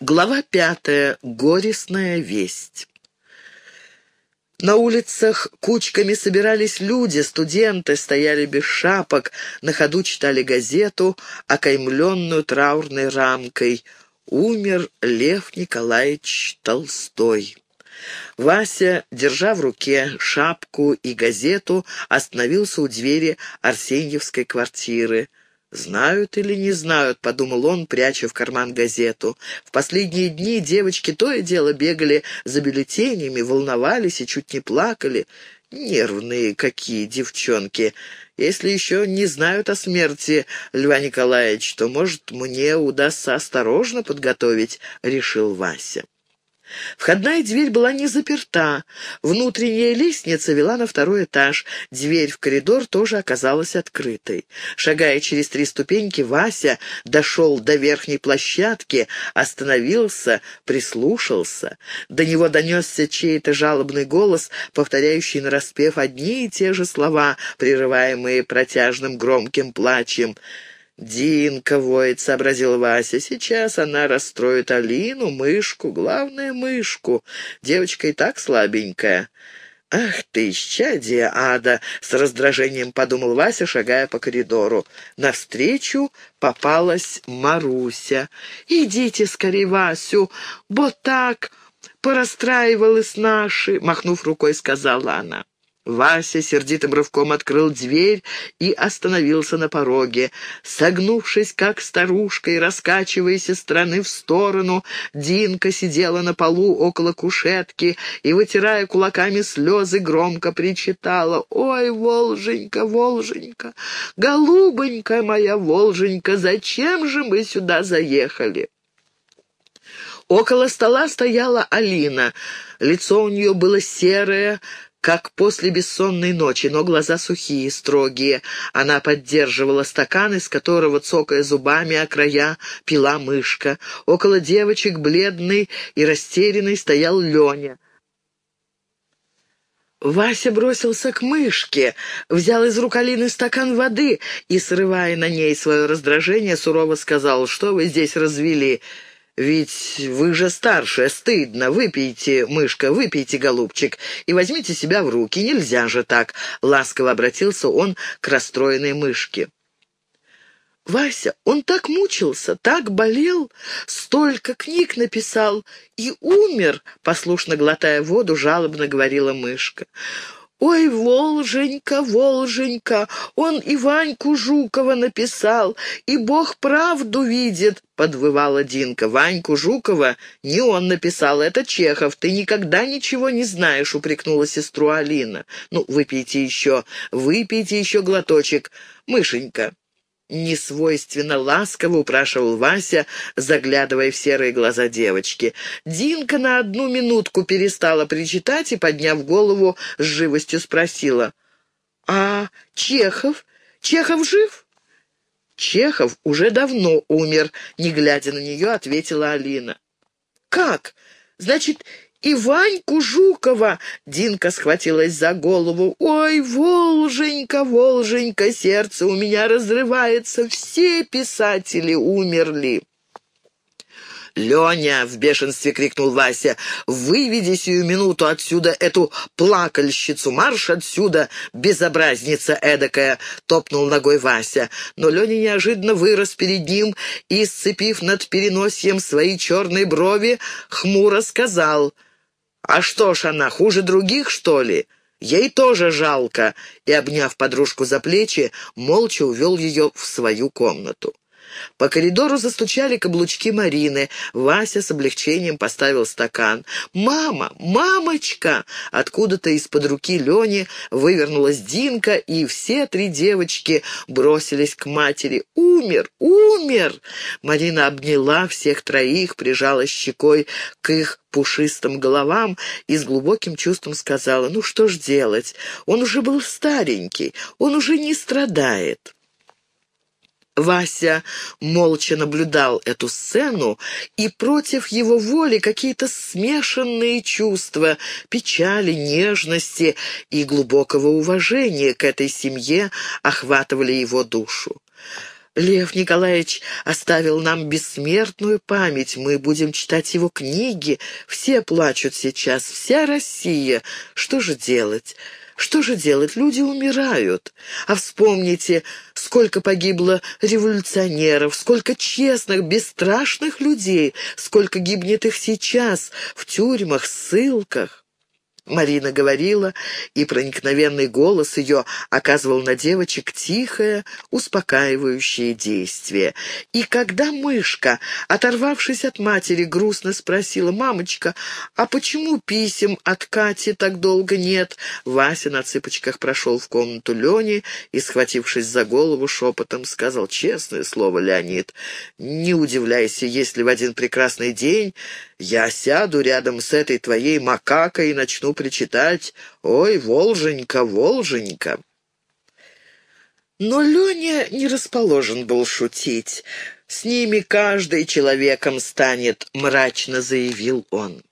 Глава пятая. Горестная весть. На улицах кучками собирались люди, студенты стояли без шапок, на ходу читали газету, окаймленную траурной рамкой. Умер Лев Николаевич Толстой. Вася, держа в руке шапку и газету, остановился у двери Арсеньевской квартиры. «Знают или не знают», — подумал он, пряча в карман газету. В последние дни девочки то и дело бегали за бюллетенями, волновались и чуть не плакали. Нервные какие девчонки. Если еще не знают о смерти Льва Николаевича, то, может, мне удастся осторожно подготовить, — решил Вася. Входная дверь была не заперта. Внутренняя лестница вела на второй этаж. Дверь в коридор тоже оказалась открытой. Шагая через три ступеньки, Вася дошел до верхней площадки, остановился, прислушался. До него донесся чей-то жалобный голос, повторяющий нараспев одни и те же слова, прерываемые протяжным громким плачем. «Динка воет», — сообразил Вася. «Сейчас она расстроит Алину, мышку, главное, мышку. Девочка и так слабенькая». «Ах ты, исчадие ада!» — с раздражением подумал Вася, шагая по коридору. Навстречу попалась Маруся. «Идите скорее, Васю, бо так порастраивалась наши!» — махнув рукой, сказала она. Вася сердитым рывком открыл дверь и остановился на пороге. Согнувшись, как старушка, и раскачиваясь из стороны в сторону, Динка сидела на полу около кушетки и, вытирая кулаками слезы, громко причитала. «Ой, Волженька, Волженька, голубонька моя Волженька, зачем же мы сюда заехали?» Около стола стояла Алина. Лицо у нее было серое, как после бессонной ночи, но глаза сухие, строгие. Она поддерживала стакан, из которого, цокая зубами о края, пила мышка. Около девочек, бледный и растерянный, стоял Леня. Вася бросился к мышке, взял из рук Алины стакан воды и, срывая на ней свое раздражение, сурово сказал, «Что вы здесь развели?» Ведь вы же старшая, стыдно. Выпейте, мышка, выпейте, голубчик, и возьмите себя в руки. Нельзя же так. Ласково обратился он к расстроенной мышке. Вася, он так мучился, так болел, столько книг написал и умер, послушно глотая воду, жалобно говорила мышка. «Ой, Волженька, Волженька, он и Жукова написал, и Бог правду видит», — подвывала Динка. «Ваньку Жукова не он написал, это Чехов, ты никогда ничего не знаешь», — упрекнула сестру Алина. «Ну, выпейте еще, выпейте еще глоточек, мышенька» несвойственно ласково упрашивал Вася, заглядывая в серые глаза девочки. Динка на одну минутку перестала причитать и, подняв голову, с живостью спросила. «А Чехов? Чехов жив?» «Чехов уже давно умер», — не глядя на нее, ответила Алина. «Как? Значит, и Ваньку Жукова!» Динка схватилась за голову. «Ой, Волженька, Волженька, сердце у меня разрывается, все писатели умерли!» «Леня!» — в бешенстве крикнул Вася. «Выведи сию минуту отсюда эту плакальщицу! Марш отсюда, безобразница эдакая!» — топнул ногой Вася. Но Леня неожиданно вырос перед ним и, сцепив над переносием свои черные брови, хмуро сказал — «А что ж она, хуже других, что ли? Ей тоже жалко», и, обняв подружку за плечи, молча увел ее в свою комнату. По коридору застучали каблучки Марины. Вася с облегчением поставил стакан. «Мама! Мамочка!» Откуда-то из-под руки Лени вывернулась Динка, и все три девочки бросились к матери. «Умер! Умер!» Марина обняла всех троих, прижала щекой к их пушистым головам и с глубоким чувством сказала, «Ну что ж делать? Он уже был старенький, он уже не страдает». Вася молча наблюдал эту сцену, и против его воли какие-то смешанные чувства печали, нежности и глубокого уважения к этой семье охватывали его душу. Лев Николаевич оставил нам бессмертную память. Мы будем читать его книги. Все плачут сейчас, вся Россия. Что же делать? Что же делать? Люди умирают. А вспомните, сколько погибло революционеров, сколько честных, бесстрашных людей, сколько гибнет их сейчас в тюрьмах, ссылках. Марина говорила, и проникновенный голос ее оказывал на девочек тихое, успокаивающее действие. И когда мышка, оторвавшись от матери, грустно спросила, «Мамочка, а почему писем от Кати так долго нет?» Вася на цыпочках прошел в комнату Лени и, схватившись за голову, шепотом сказал, «Честное слово, Леонид, не удивляйся, если в один прекрасный день я сяду рядом с этой твоей макакой и начну причитать «Ой, Волженька, Волженька!» Но Леня не расположен был шутить. «С ними каждый человеком станет», — мрачно заявил он.